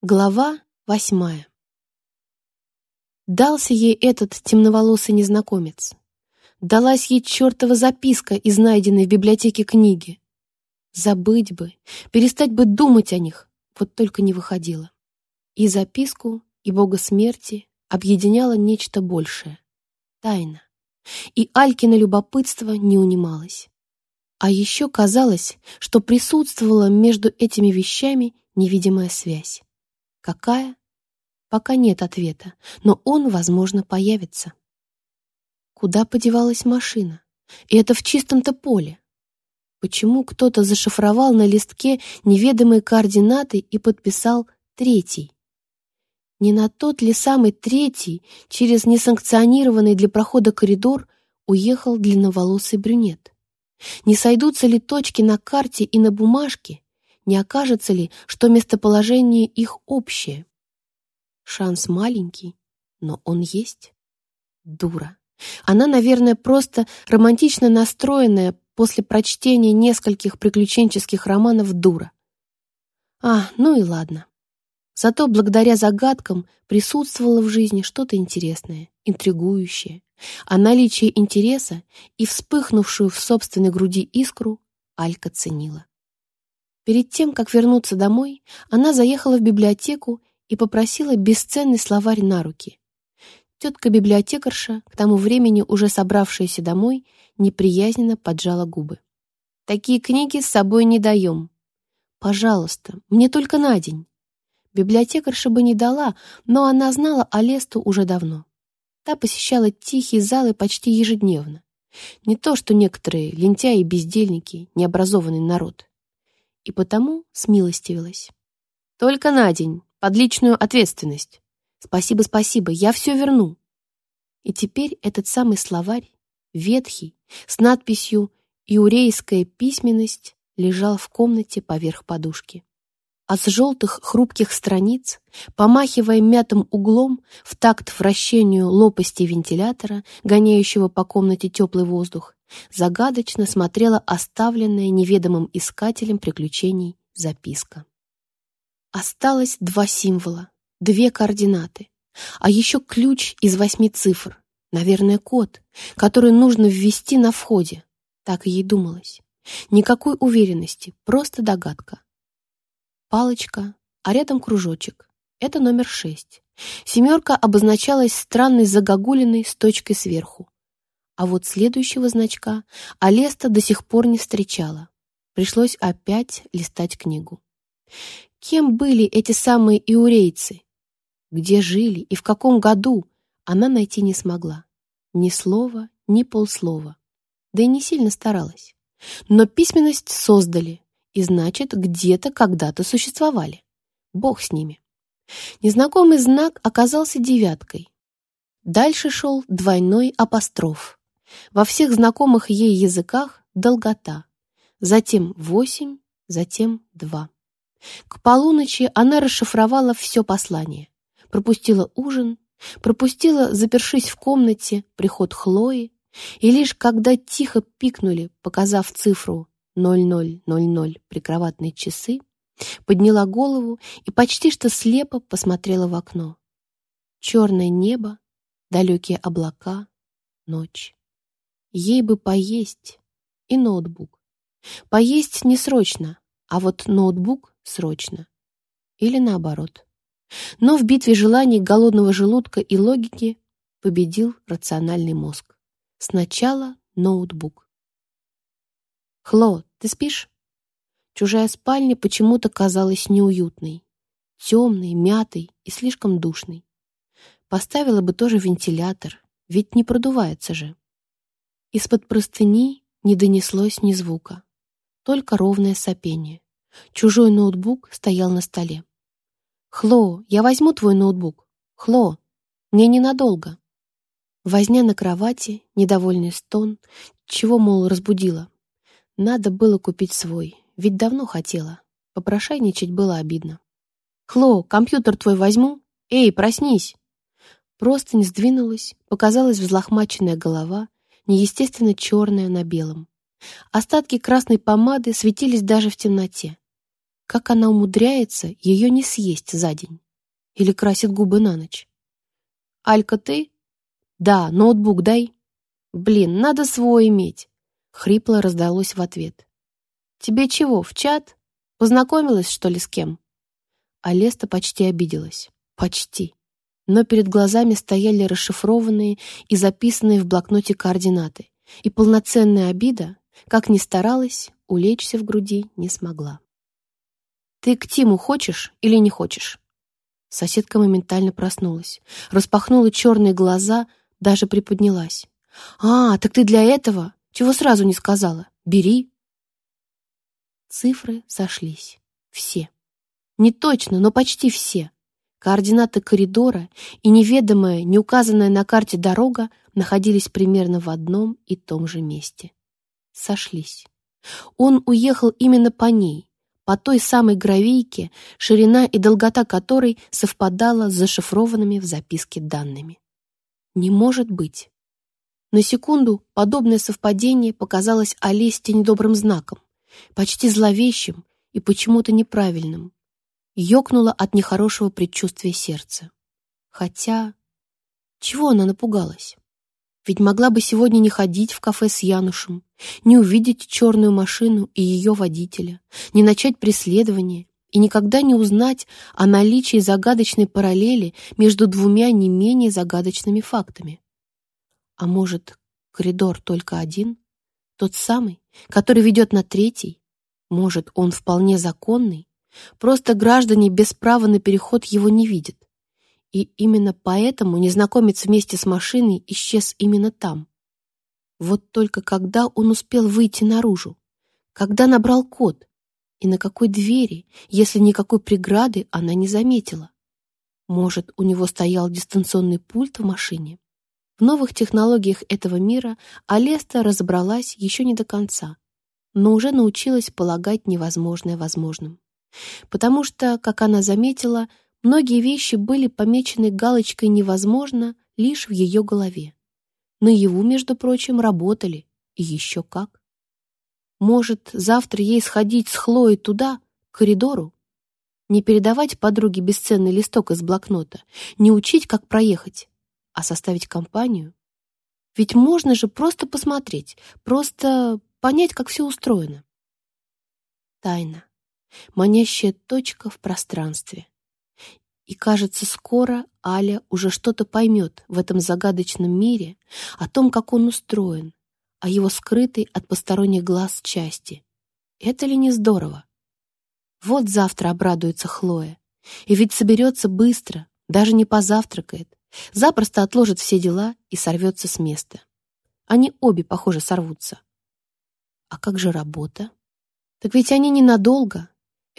Глава восьмая Дался ей этот темноволосый незнакомец. Далась ей чертова записка из найденной в библиотеке книги. Забыть бы, перестать бы думать о них, вот только не выходило. И записку, и бога смерти объединяло нечто большее — тайна. И Алькино любопытство не унималось. А еще казалось, что присутствовала между этими вещами невидимая связь. Какая? Пока нет ответа, но он, возможно, появится. Куда подевалась машина? И это в чистом-то поле. Почему кто-то зашифровал на листке неведомые координаты и подписал «третий»? Не на тот ли самый третий через несанкционированный для прохода коридор уехал длинноволосый брюнет? Не сойдутся ли точки на карте и на бумажке, не окажется ли, что местоположение их общее? Шанс маленький, но он есть. Дура. Она, наверное, просто романтично настроенная после прочтения нескольких приключенческих романов дура. А, ну и ладно. Зато благодаря загадкам присутствовало в жизни что-то интересное, интригующее. А наличие интереса и вспыхнувшую в собственной груди искру Алька ценила. Перед тем, как вернуться домой, она заехала в библиотеку и попросила бесценный словарь на руки. Тетка-библиотекарша, к тому времени уже собравшаяся домой, неприязненно поджала губы. «Такие книги с собой не даем. Пожалуйста, мне только на день». Библиотекарша бы не дала, но она знала Алесту уже давно. Та посещала тихие залы почти ежедневно. Не то, что некоторые лентяи и бездельники, необразованный народ и потому смилостивилась. «Только на день, под личную ответственность. Спасибо, спасибо, я все верну». И теперь этот самый словарь, ветхий, с надписью «Иурейская письменность» лежал в комнате поверх подушки. А с желтых хрупких страниц, помахивая мятым углом в такт вращению лопасти вентилятора, гоняющего по комнате теплый воздух, загадочно смотрела оставленная неведомым искателем приключений записка. Осталось два символа, две координаты, а еще ключ из восьми цифр, наверное, код, который нужно ввести на входе. Так ей думалось. Никакой уверенности, просто догадка. Палочка, а рядом кружочек. Это номер шесть. Семерка обозначалась странной загогулиной с точкой сверху. А вот следующего значка Алеста до сих пор не встречала. Пришлось опять листать книгу. Кем были эти самые иурейцы? Где жили и в каком году, она найти не смогла. Ни слова, ни полслова. Да и не сильно старалась. Но письменность создали, и значит, где-то когда-то существовали. Бог с ними. Незнакомый знак оказался девяткой. Дальше шел двойной апостроф. Во всех знакомых ей языках долгота, затем восемь, затем два. К полуночи она расшифровала все послание, пропустила ужин, пропустила, запершись в комнате, приход Хлои, и лишь когда тихо пикнули, показав цифру 0000 прикроватные часы, подняла голову и почти что слепо посмотрела в окно. Черное небо, далекие облака, ночь. Ей бы поесть и ноутбук. Поесть не срочно, а вот ноутбук срочно. Или наоборот. Но в битве желаний голодного желудка и логики победил рациональный мозг. Сначала ноутбук. «Хло, ты спишь?» Чужая спальня почему-то казалась неуютной, темной, мятой и слишком душной. Поставила бы тоже вентилятор, ведь не продувается же. Из-под простыни не донеслось ни звука, только ровное сопение. Чужой ноутбук стоял на столе. «Хло, я возьму твой ноутбук. Хло, мне ненадолго». Возня на кровати, недовольный стон, чего, мол, разбудила. Надо было купить свой, ведь давно хотела. Попрошайничать было обидно. «Хло, компьютер твой возьму? Эй, проснись!» Просто не сдвинулась, показалась взлохмаченная голова, неестественно черная на белом. Остатки красной помады светились даже в темноте. Как она умудряется ее не съесть за день? Или красит губы на ночь? «Алька, ты?» «Да, ноутбук дай». «Блин, надо свой иметь», — хрипло раздалось в ответ. «Тебе чего, в чат? Познакомилась, что ли, с кем?» Алеста почти обиделась. Почти. Но перед глазами стояли расшифрованные и записанные в блокноте координаты, и полноценная обида, как ни старалась, улечься в груди не смогла. «Ты к Тиму хочешь или не хочешь?» Соседка моментально проснулась, распахнула черные глаза, даже приподнялась. «А, так ты для этого? Чего сразу не сказала? Бери!» Цифры сошлись. Все. Не точно, но почти все. Координаты коридора и неведомая, не указанная на карте дорога находились примерно в одном и том же месте. Сошлись. Он уехал именно по ней, по той самой гравийке, ширина и долгота которой совпадала с зашифрованными в записке данными. Не может быть. На секунду подобное совпадение показалось Олесте недобрым знаком, почти зловещим и почему-то неправильным ёкнуло от нехорошего предчувствия сердца. Хотя... Чего она напугалась? Ведь могла бы сегодня не ходить в кафе с Янушем, не увидеть черную машину и ее водителя, не начать преследование и никогда не узнать о наличии загадочной параллели между двумя не менее загадочными фактами. А может, коридор только один? Тот самый, который ведет на третий? Может, он вполне законный? Просто граждане без права на переход его не видят. И именно поэтому незнакомец вместе с машиной исчез именно там. Вот только когда он успел выйти наружу? Когда набрал код? И на какой двери, если никакой преграды она не заметила? Может, у него стоял дистанционный пульт в машине? В новых технологиях этого мира Алеста разобралась еще не до конца, но уже научилась полагать невозможное возможным потому что, как она заметила, многие вещи были помечены галочкой «невозможно» лишь в ее голове. Наяву, между прочим, работали, и еще как. Может, завтра ей сходить с Хлоей туда, к коридору? Не передавать подруге бесценный листок из блокнота, не учить, как проехать, а составить компанию? Ведь можно же просто посмотреть, просто понять, как все устроено. Тайна манящая точка в пространстве. И, кажется, скоро Аля уже что-то поймет в этом загадочном мире, о том, как он устроен, о его скрытой от посторонних глаз части. Это ли не здорово? Вот завтра обрадуется Хлоя. И ведь соберется быстро, даже не позавтракает, запросто отложит все дела и сорвется с места. Они обе, похоже, сорвутся. А как же работа? Так ведь они ненадолго,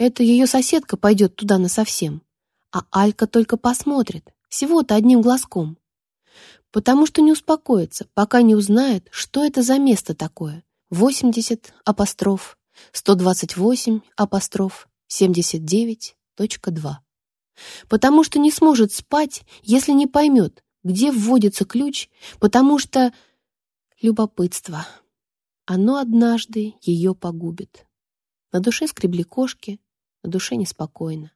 это ее соседка пойдет туда насовсем, а Алька только посмотрит, всего-то одним глазком. Потому что не успокоится, пока не узнает, что это за место такое. 80 апостроф, 128 апостроф, 79.2. Потому что не сможет спать, если не поймет, где вводится ключ, потому что... Любопытство. Оно однажды ее погубит. На душе скребли кошки, на душе неспокойно.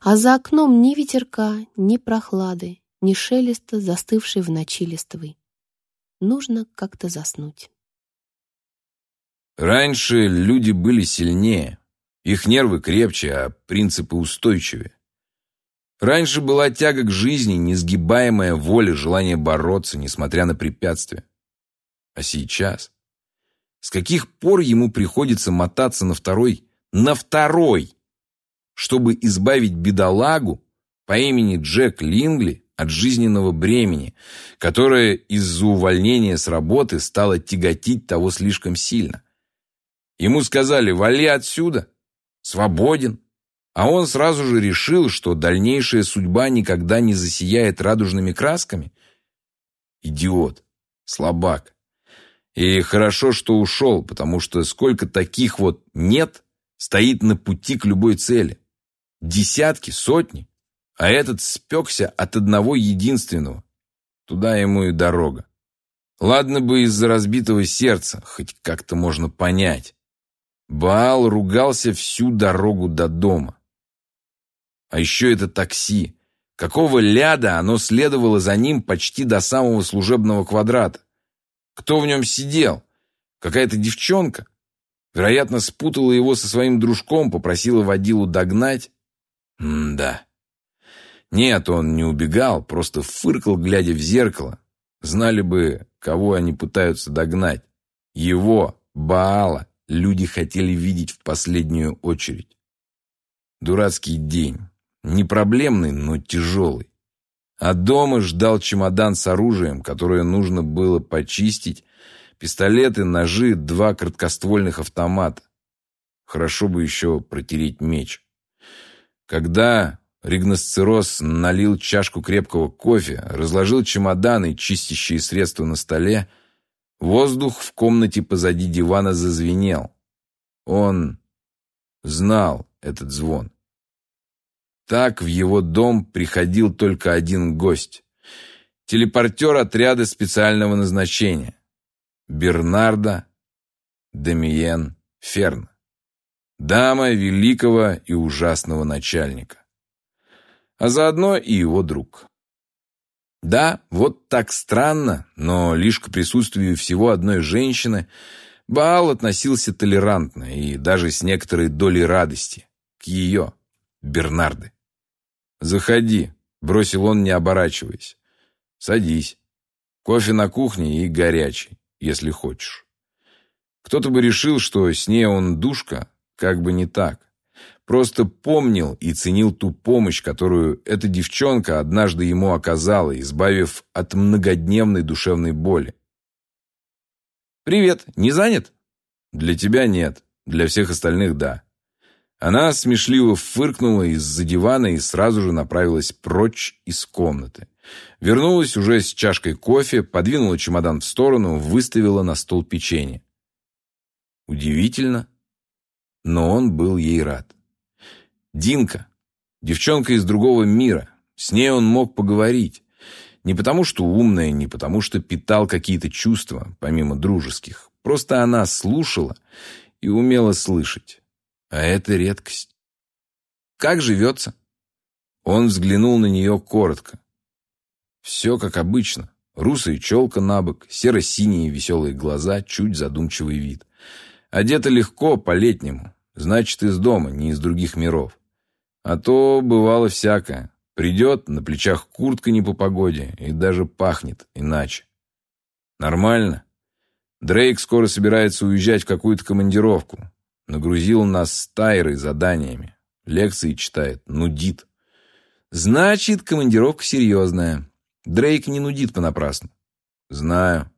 А за окном ни ветерка, ни прохлады, ни шелеста, застывшей в ночи листвы. Нужно как-то заснуть. Раньше люди были сильнее, их нервы крепче, а принципы устойчивее. Раньше была тяга к жизни, несгибаемая воля, желание бороться, несмотря на препятствия. А сейчас? С каких пор ему приходится мотаться на второй, на второй чтобы избавить бедолагу по имени Джек Лингли от жизненного бремени, которое из-за увольнения с работы стало тяготить того слишком сильно. Ему сказали «вали отсюда, свободен», а он сразу же решил, что дальнейшая судьба никогда не засияет радужными красками. Идиот, слабак. И хорошо, что ушел, потому что сколько таких вот «нет» стоит на пути к любой цели. Десятки, сотни. А этот спекся от одного единственного. Туда ему и дорога. Ладно бы из-за разбитого сердца, хоть как-то можно понять. Баал ругался всю дорогу до дома. А еще это такси. Какого ляда оно следовало за ним почти до самого служебного квадрата? Кто в нем сидел? Какая-то девчонка? Вероятно, спутала его со своим дружком, попросила водилу догнать. М-да. Нет, он не убегал, просто фыркал, глядя в зеркало. Знали бы, кого они пытаются догнать. Его, Баала, люди хотели видеть в последнюю очередь. Дурацкий день. Не проблемный, но тяжелый. А дома ждал чемодан с оружием, которое нужно было почистить, пистолеты, ножи, два краткоствольных автомата. Хорошо бы еще протереть меч. Когда Ригносцирос налил чашку крепкого кофе, разложил чемоданы и чистящие средства на столе, воздух в комнате позади дивана зазвенел. Он знал этот звон. Так в его дом приходил только один гость. Телепортер отряда специального назначения. Бернарда Демиен Ферн. Дама великого и ужасного начальника. А заодно и его друг. Да, вот так странно, но лишь к присутствию всего одной женщины Баал относился толерантно и даже с некоторой долей радости к ее, Бернарды. «Заходи», — бросил он, не оборачиваясь. «Садись. Кофе на кухне и горячий, если хочешь». Кто-то бы решил, что с ней он душка, как бы не так. Просто помнил и ценил ту помощь, которую эта девчонка однажды ему оказала, избавив от многодневной душевной боли. «Привет, не занят?» «Для тебя нет, для всех остальных да». Она смешливо фыркнула из-за дивана и сразу же направилась прочь из комнаты. Вернулась уже с чашкой кофе, подвинула чемодан в сторону, выставила на стол печенье. Удивительно, но он был ей рад. Динка, девчонка из другого мира, с ней он мог поговорить. Не потому, что умная, не потому, что питал какие-то чувства, помимо дружеских. Просто она слушала и умела слышать. А это редкость. Как живется? Он взглянул на нее коротко. Все как обычно. Русая челка на бок, серо-синие веселые глаза, чуть задумчивый вид. Одета легко, по-летнему. Значит, из дома, не из других миров. А то бывало всякое. Придет, на плечах куртка не по погоде, и даже пахнет иначе. Нормально. Дрейк скоро собирается уезжать в какую-то командировку. Нагрузил нас стайрой заданиями. Лекции читает, нудит. Значит, командировка серьезная. Дрейк не нудит понапрасну. Знаю.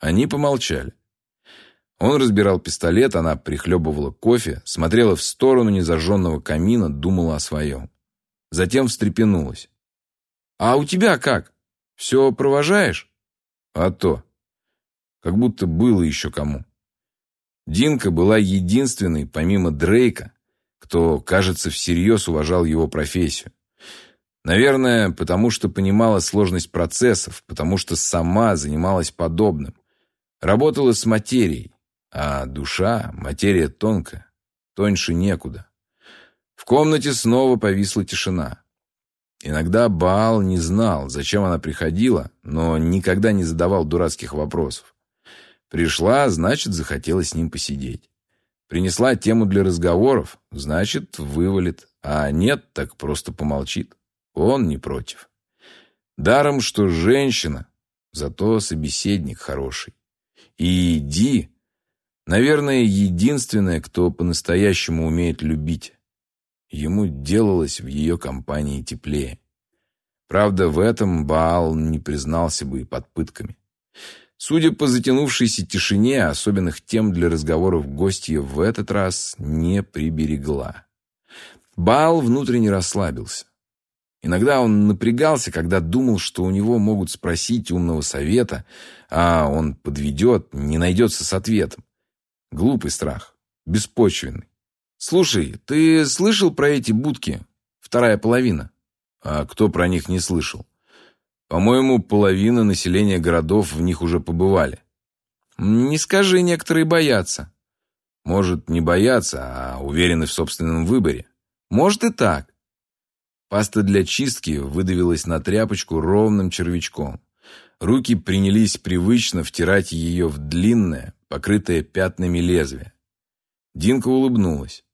Они помолчали. Он разбирал пистолет, она прихлебывала кофе, смотрела в сторону незажженного камина, думала о своем. Затем встрепенулась. «А у тебя как? Все провожаешь?» «А то. Как будто было еще кому». Динка была единственной, помимо Дрейка, кто, кажется, всерьез уважал его профессию. Наверное, потому что понимала сложность процессов, потому что сама занималась подобным. Работала с материей, а душа, материя тонкая, тоньше некуда. В комнате снова повисла тишина. Иногда Баал не знал, зачем она приходила, но никогда не задавал дурацких вопросов. Пришла, значит, захотела с ним посидеть. Принесла тему для разговоров, значит, вывалит. А нет, так просто помолчит. Он не против. Даром, что женщина, зато собеседник хороший. И Ди, наверное, единственная, кто по-настоящему умеет любить. Ему делалось в ее компании теплее. Правда, в этом Баал не признался бы и под пытками. Судя по затянувшейся тишине, особенных тем для разговоров гостья в этот раз не приберегла. Бал внутренне расслабился. Иногда он напрягался, когда думал, что у него могут спросить умного совета, а он подведет, не найдется с ответом. Глупый страх, беспочвенный. «Слушай, ты слышал про эти будки? Вторая половина?» «А кто про них не слышал?» По-моему, половина населения городов в них уже побывали. Не скажи, некоторые боятся. Может, не боятся, а уверены в собственном выборе. Может и так. Паста для чистки выдавилась на тряпочку ровным червячком. Руки принялись привычно втирать ее в длинное, покрытое пятнами лезвие. Динка улыбнулась.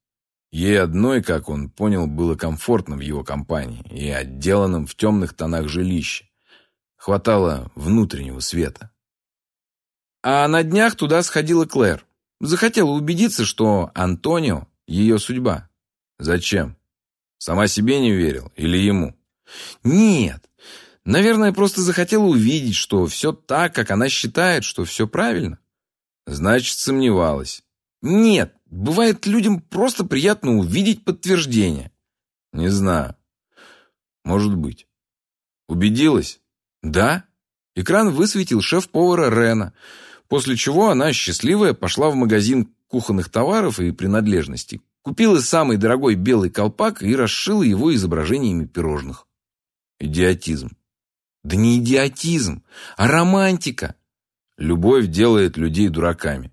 Ей одной, как он понял, было комфортно в его компании и отделанном в темных тонах жилище. Хватало внутреннего света. А на днях туда сходила Клэр. Захотела убедиться, что Антонио — ее судьба. Зачем? Сама себе не верил или ему? Нет. Наверное, просто захотела увидеть, что все так, как она считает, что все правильно. Значит, сомневалась. Нет, бывает людям просто приятно увидеть подтверждение. Не знаю. Может быть. Убедилась? Да. Экран высветил шеф-повара Рена после чего она, счастливая, пошла в магазин кухонных товаров и принадлежностей, купила самый дорогой белый колпак и расшила его изображениями пирожных. Идиотизм. Да не идиотизм, а романтика. Любовь делает людей дураками.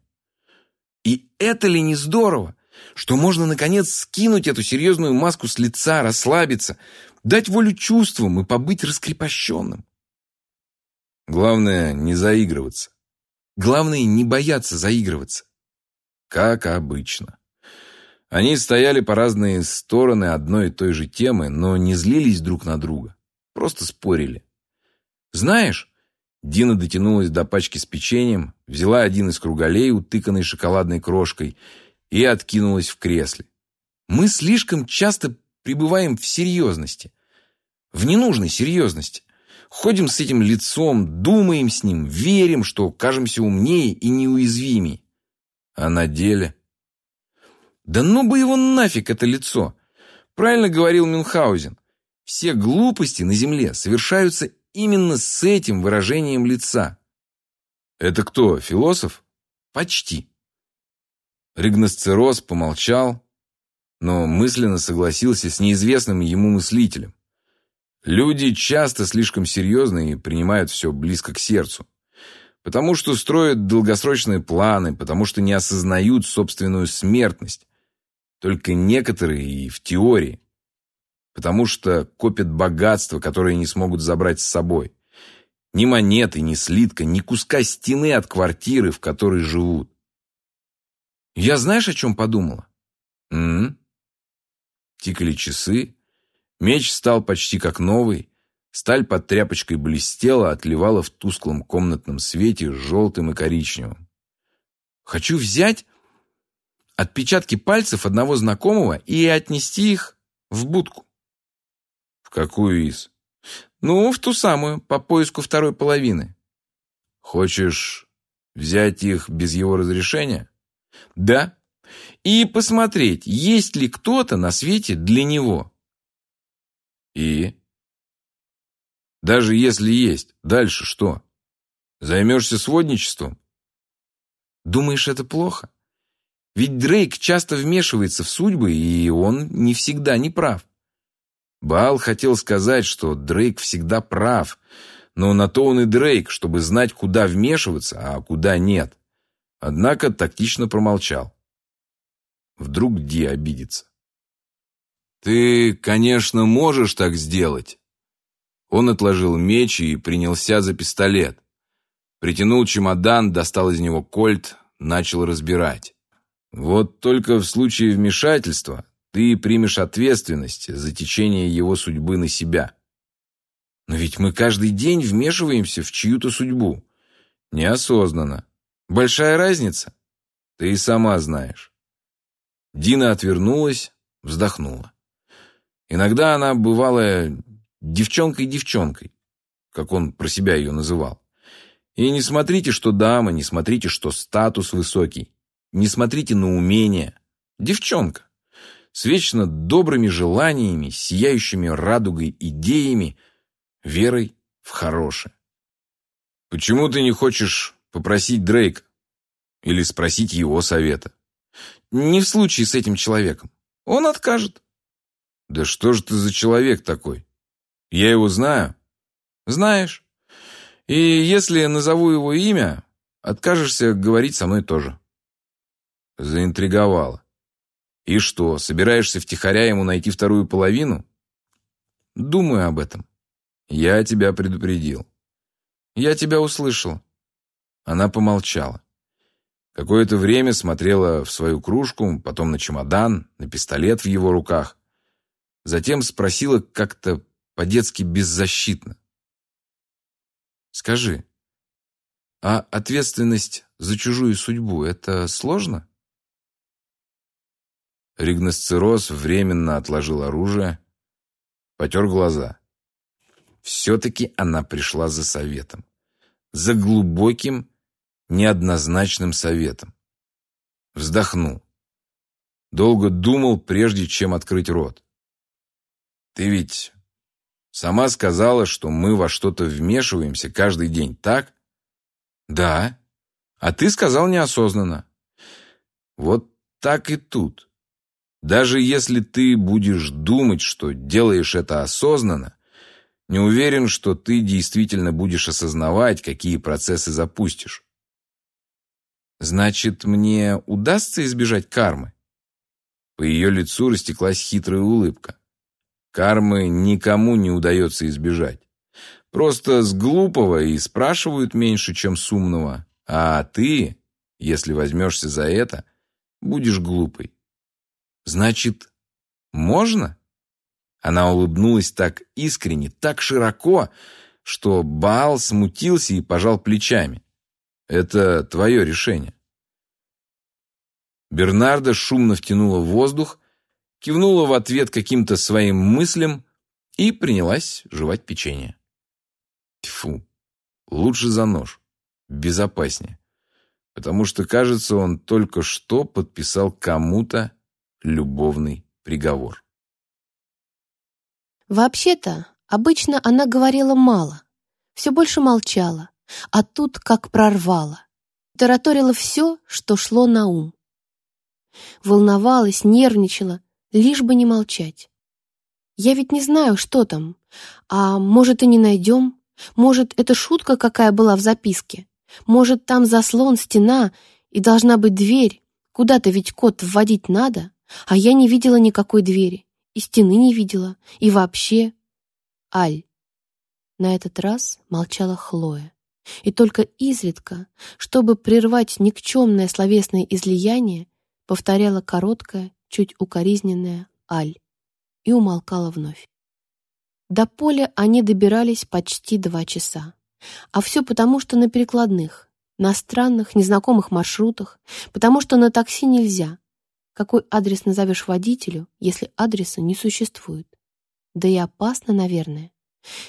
И это ли не здорово, что можно, наконец, скинуть эту серьезную маску с лица, расслабиться, дать волю чувствам и побыть раскрепощенным? Главное, не заигрываться. Главное, не бояться заигрываться. Как обычно. Они стояли по разные стороны одной и той же темы, но не злились друг на друга. Просто спорили. «Знаешь...» Дина дотянулась до пачки с печеньем, взяла один из круголей, утыканный шоколадной крошкой, и откинулась в кресле. «Мы слишком часто пребываем в серьезности. В ненужной серьезности. Ходим с этим лицом, думаем с ним, верим, что кажемся умнее и неуязвимей. А на деле... Да ну бы его нафиг, это лицо! Правильно говорил Мюнхгаузен. Все глупости на земле совершаются именно с этим выражением лица. Это кто, философ? Почти. Ригносцероз помолчал, но мысленно согласился с неизвестным ему мыслителем. Люди часто слишком серьезны и принимают все близко к сердцу. Потому что строят долгосрочные планы, потому что не осознают собственную смертность. Только некоторые и в теории. Потому что копят богатство, которое не смогут забрать с собой. Ни монеты, ни слитка, ни куска стены от квартиры, в которой живут. Я знаешь, о чем подумала? М, -м, -м. Тикали часы, Меч стал почти как новый. Сталь под тряпочкой блестела, отливала в тусклом комнатном свете желтым и коричневым. «Хочу взять отпечатки пальцев одного знакомого и отнести их в будку». «В какую из?» «Ну, в ту самую, по поиску второй половины». «Хочешь взять их без его разрешения?» «Да. И посмотреть, есть ли кто-то на свете для него». И? Даже если есть, дальше что? Займешься сводничеством? Думаешь, это плохо? Ведь Дрейк часто вмешивается в судьбы, и он не всегда не прав. Баал хотел сказать, что Дрейк всегда прав, но на то он и Дрейк, чтобы знать, куда вмешиваться, а куда нет. Однако тактично промолчал. Вдруг Ди обидится. «Ты, конечно, можешь так сделать». Он отложил меч и принялся за пистолет. Притянул чемодан, достал из него кольт, начал разбирать. «Вот только в случае вмешательства ты примешь ответственность за течение его судьбы на себя». «Но ведь мы каждый день вмешиваемся в чью-то судьбу». «Неосознанно. Большая разница?» «Ты и сама знаешь». Дина отвернулась, вздохнула. Иногда она бывала девчонкой-девчонкой, как он про себя ее называл. И не смотрите, что дама, не смотрите, что статус высокий, не смотрите на умения. Девчонка с вечно добрыми желаниями, сияющими радугой идеями, верой в хорошее. Почему ты не хочешь попросить Дрейка или спросить его совета? Не в случае с этим человеком. Он откажет. «Да что же ты за человек такой? Я его знаю?» «Знаешь. И если назову его имя, откажешься говорить со мной тоже». Заинтриговала. И что, собираешься втихаря ему найти вторую половину? Думаю об этом. Я тебя предупредил. Я тебя услышал. Она помолчала. Какое-то время смотрела в свою кружку, потом на чемодан, на пистолет в его руках. Затем спросила как-то по-детски беззащитно. «Скажи, а ответственность за чужую судьбу — это сложно?» Ригносцероз временно отложил оружие, потер глаза. Все-таки она пришла за советом. За глубоким, неоднозначным советом. Вздохнул. Долго думал, прежде чем открыть рот. «Ты ведь сама сказала, что мы во что-то вмешиваемся каждый день, так?» «Да. А ты сказал неосознанно». «Вот так и тут. Даже если ты будешь думать, что делаешь это осознанно, не уверен, что ты действительно будешь осознавать, какие процессы запустишь. Значит, мне удастся избежать кармы? По ее лицу растеклась хитрая улыбка. Кармы никому не удается избежать. Просто с глупого и спрашивают меньше, чем с умного. А ты, если возьмешься за это, будешь глупой. Значит, можно? Она улыбнулась так искренне, так широко, что Баал смутился и пожал плечами. «Это твое решение». Бернарда шумно втянула воздух, кивнула в ответ каким-то своим мыслям и принялась жевать печенье. Тьфу, лучше за нож, безопаснее, потому что, кажется, он только что подписал кому-то любовный приговор. Вообще-то, обычно она говорила мало, все больше молчала, а тут как прорвала. Тараторила все, что шло на ум. Волновалась, нервничала, лишь бы не молчать. Я ведь не знаю, что там. А может, и не найдем? Может, это шутка какая была в записке? Может, там заслон, стена, и должна быть дверь? Куда-то ведь код вводить надо, а я не видела никакой двери и стены не видела, и вообще... Аль. На этот раз молчала Хлоя. И только изредка, чтобы прервать никчемное словесное излияние, повторяла короткое, чуть укоризненное «Аль» и умолкала вновь. До поля они добирались почти два часа. А все потому, что на перекладных, на странных, незнакомых маршрутах, потому что на такси нельзя, какой адрес назовешь водителю, если адреса не существует? Да и опасно, наверное.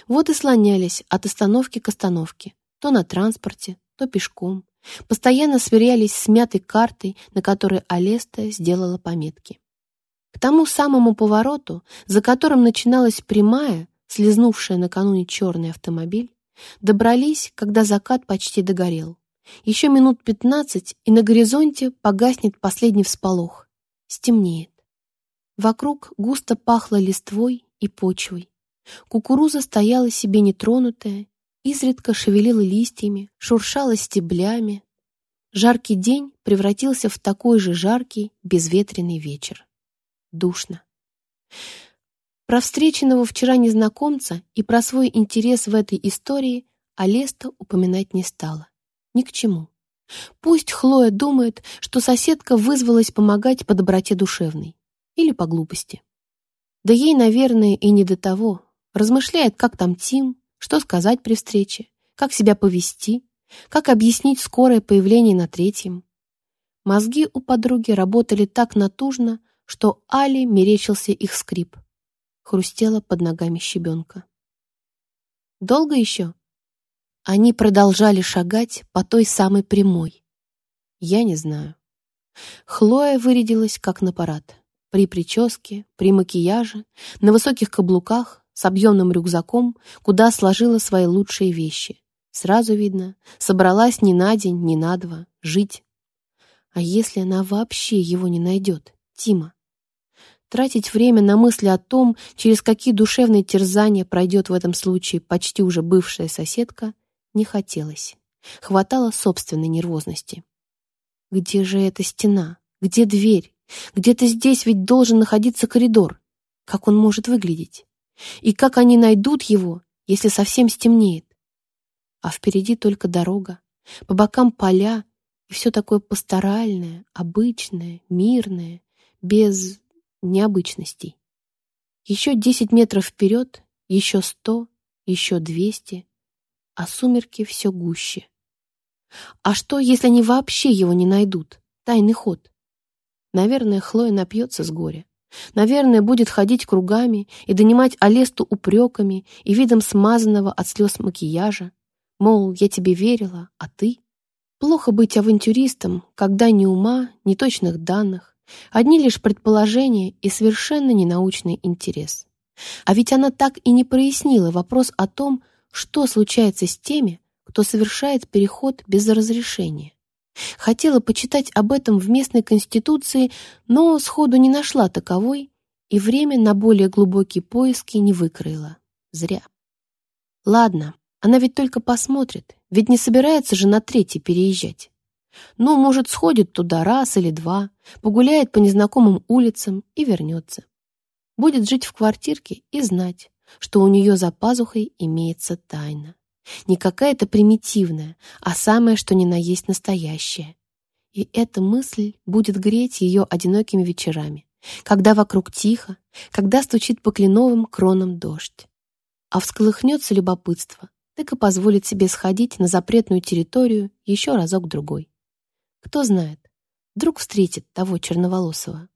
Вот и слонялись от остановки к остановке, то на транспорте, то пешком. Постоянно сверялись с мятой картой, на которой Алеста сделала пометки. К тому самому повороту, за которым начиналась прямая, слезнувшая накануне черный автомобиль, добрались, когда закат почти догорел. Еще минут пятнадцать, и на горизонте погаснет последний всполох, Стемнеет. Вокруг густо пахло листвой и почвой. Кукуруза стояла себе нетронутая, изредка шевелила листьями, шуршала стеблями. Жаркий день превратился в такой же жаркий, безветренный вечер. Душно. Про встреченного вчера незнакомца и про свой интерес в этой истории Алеста упоминать не стала. Ни к чему. Пусть Хлоя думает, что соседка вызвалась помогать по доброте душевной. Или по глупости. Да ей, наверное, и не до того. Размышляет, как там Тим, что сказать при встрече, как себя повести, как объяснить скорое появление на третьем. Мозги у подруги работали так натужно, что Али мерещился их скрип. Хрустела под ногами щебенка. «Долго еще?» Они продолжали шагать по той самой прямой. Я не знаю. Хлоя вырядилась как на парад. При прическе, при макияже, на высоких каблуках, с объемным рюкзаком, куда сложила свои лучшие вещи. Сразу видно, собралась не на день, не на два, жить. А если она вообще его не найдет, Тима? Тратить время на мысли о том, через какие душевные терзания пройдет в этом случае почти уже бывшая соседка, не хотелось. Хватало собственной нервозности. Где же эта стена? Где дверь? Где-то здесь ведь должен находиться коридор. Как он может выглядеть? И как они найдут его, если совсем стемнеет? А впереди только дорога, по бокам поля и все такое пасторальное, обычное, мирное, без необычностей. Еще десять метров вперед, еще сто, еще двести, а сумерки все гуще. А что, если они вообще его не найдут? Тайный ход. Наверное, Хлоя напьется с горя. Наверное, будет ходить кругами и донимать Алесту упреками и видом смазанного от слез макияжа. Мол, я тебе верила, а ты? Плохо быть авантюристом, когда ни ума, ни точных данных, одни лишь предположения и совершенно ненаучный интерес. А ведь она так и не прояснила вопрос о том, что случается с теми, кто совершает переход без разрешения. Хотела почитать об этом в местной конституции, но сходу не нашла таковой и время на более глубокие поиски не выкроила. Зря. Ладно, она ведь только посмотрит, ведь не собирается же на третий переезжать. Ну, может, сходит туда раз или два, погуляет по незнакомым улицам и вернется. Будет жить в квартирке и знать, что у нее за пазухой имеется тайна. Не какая-то примитивная, а самое, что ни на есть настоящее. И эта мысль будет греть ее одинокими вечерами, когда вокруг тихо, когда стучит по кленовым кронам дождь. А всколыхнется любопытство, так и позволит себе сходить на запретную территорию еще разок-другой. Кто знает, вдруг встретит того черноволосого.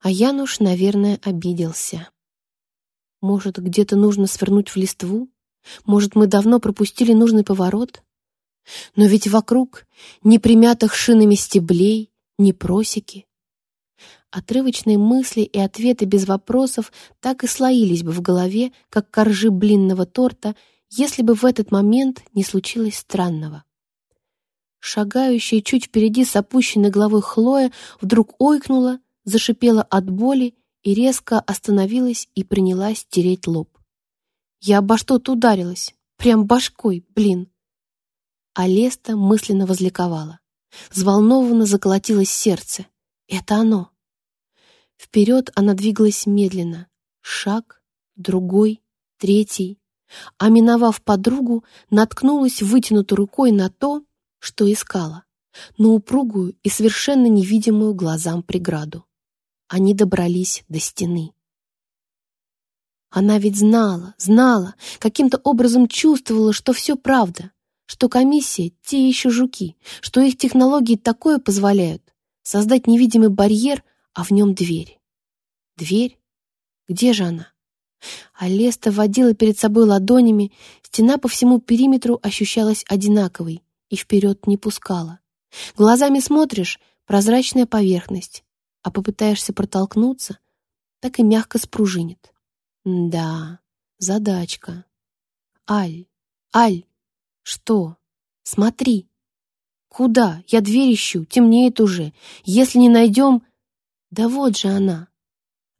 А Януш, наверное, обиделся. Может, где-то нужно свернуть в листву? Может, мы давно пропустили нужный поворот? Но ведь вокруг ни примятых шинами стеблей, ни просеки. Отрывочные мысли и ответы без вопросов так и слоились бы в голове, как коржи блинного торта, если бы в этот момент не случилось странного. Шагающая чуть впереди с опущенной головой Хлоя вдруг ойкнула, зашипела от боли и резко остановилась и принялась тереть лоб. Я обо что-то ударилась. Прям башкой, блин. А Леста мысленно возликовала. Взволнованно заколотилось сердце. Это оно. Вперед она двигалась медленно. Шаг, другой, третий. А миновав подругу, наткнулась вытянутой рукой на то, что искала. На упругую и совершенно невидимую глазам преграду. Они добрались до стены. Она ведь знала, знала, каким-то образом чувствовала, что все правда, что комиссия — те еще жуки, что их технологии такое позволяют — создать невидимый барьер, а в нем дверь. Дверь? Где же она? Алеста водила перед собой ладонями, стена по всему периметру ощущалась одинаковой и вперед не пускала. Глазами смотришь — прозрачная поверхность, а попытаешься протолкнуться, так и мягко спружинит. Да, задачка. Аль, Аль, что? Смотри. Куда? Я дверь ищу, темнеет уже. Если не найдем... Да вот же она.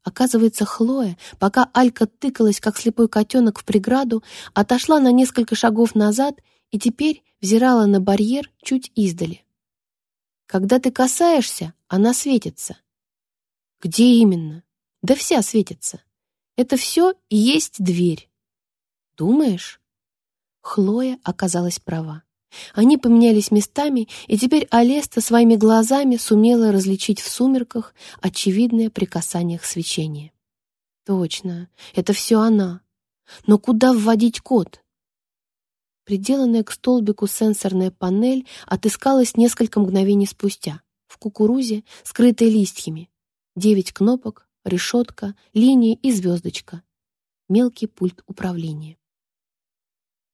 Оказывается, Хлоя, пока Алька тыкалась, как слепой котенок, в преграду, отошла на несколько шагов назад и теперь взирала на барьер чуть издали. Когда ты касаешься, она светится. Где именно? Да вся светится. Это все и есть дверь. Думаешь? Хлоя оказалась права. Они поменялись местами, и теперь Алеста своими глазами сумела различить в сумерках очевидное при касаниях свечения. Точно, это все она. Но куда вводить код? Приделанная к столбику сенсорная панель отыскалась несколько мгновений спустя, в кукурузе, скрытой листьями. Девять кнопок, решетка, линия и звездочка. Мелкий пульт управления.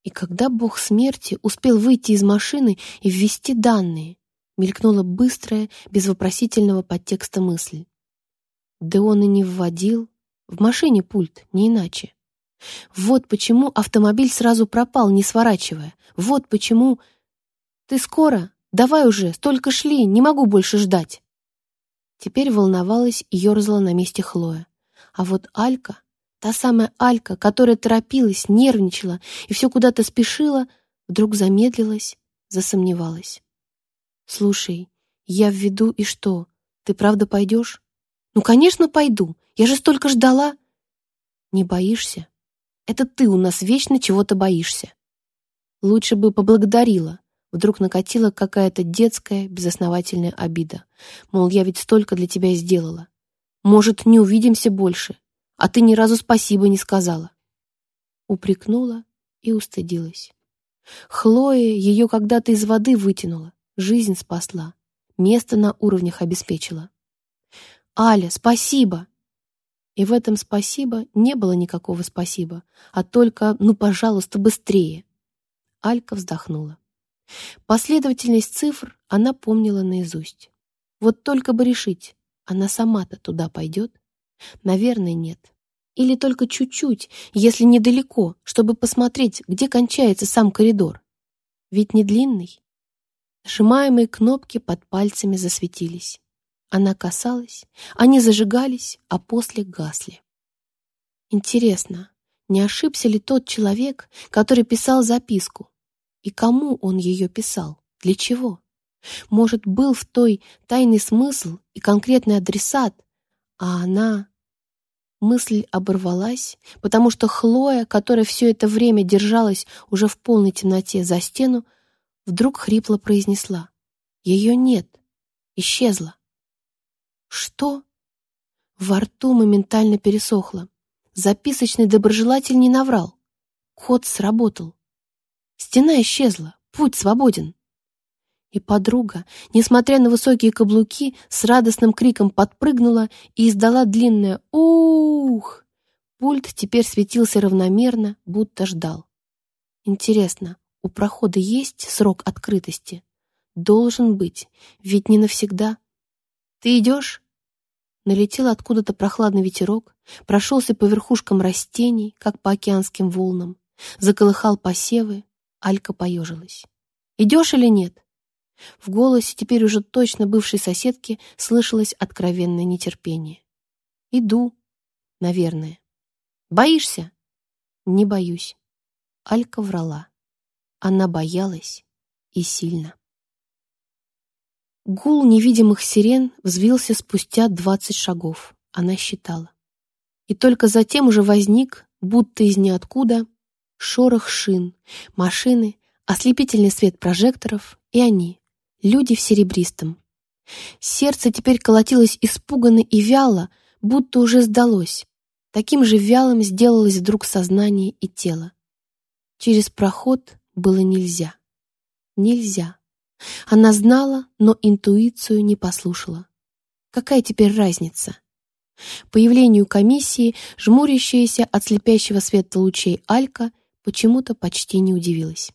И когда бог смерти успел выйти из машины и ввести данные, мелькнула быстрая, без вопросительного подтекста мысль. Да он и не вводил. В машине пульт, не иначе. Вот почему автомобиль сразу пропал, не сворачивая. Вот почему... Ты скоро? Давай уже, столько шли, не могу больше ждать. Теперь волновалась и ерзала на месте Хлоя. А вот Алька, та самая Алька, которая торопилась, нервничала и все куда-то спешила, вдруг замедлилась, засомневалась. «Слушай, я в виду и что? Ты правда пойдешь? Ну, конечно, пойду. Я же столько ждала. Не боишься? Это ты у нас вечно чего-то боишься. Лучше бы поблагодарила. Вдруг накатила какая-то детская, безосновательная обида. Мол, я ведь столько для тебя сделала. Может, не увидимся больше, а ты ни разу спасибо не сказала. Упрекнула и устыдилась. Хлоя ее когда-то из воды вытянула, жизнь спасла, место на уровнях обеспечила. «Аля, спасибо!» И в этом спасибо не было никакого спасибо, а только «ну, пожалуйста, быстрее!» Алька вздохнула. Последовательность цифр она помнила наизусть. Вот только бы решить, она сама-то туда пойдет? Наверное, нет. Или только чуть-чуть, если недалеко, чтобы посмотреть, где кончается сам коридор. Ведь не длинный. Сжимаемые кнопки под пальцами засветились. Она касалась, они зажигались, а после гасли. Интересно, не ошибся ли тот человек, который писал записку? И кому он ее писал? Для чего? Может, был в той тайный смысл и конкретный адресат, а она... Мысль оборвалась, потому что Хлоя, которая все это время держалась уже в полной темноте за стену, вдруг хрипло произнесла. Ее нет. Исчезла. Что? Во рту моментально пересохло. Записочный доброжелатель не наврал. Код сработал. Стена исчезла, путь свободен. И подруга, несмотря на высокие каблуки, с радостным криком подпрыгнула и издала длинное «Ух!». Пульт теперь светился равномерно, будто ждал. Интересно, у прохода есть срок открытости? Должен быть, ведь не навсегда. Ты идешь? Налетел откуда-то прохладный ветерок, прошелся по верхушкам растений, как по океанским волнам, заколыхал посевы, Алька поежилась. «Идешь или нет?» В голосе теперь уже точно бывшей соседки слышалось откровенное нетерпение. «Иду, наверное». «Боишься?» «Не боюсь». Алька врала. Она боялась и сильно. Гул невидимых сирен взвился спустя двадцать шагов, она считала. И только затем уже возник, будто из ниоткуда, шорох шин, машины, ослепительный свет прожекторов и они, люди в серебристом. Сердце теперь колотилось испуганно и вяло, будто уже сдалось. Таким же вялым сделалось вдруг сознание и тело. Через проход было нельзя. Нельзя. Она знала, но интуицию не послушала. Какая теперь разница? Появлению комиссии, жмурящаяся от слепящего света лучей Алька, почему-то почти не удивилась.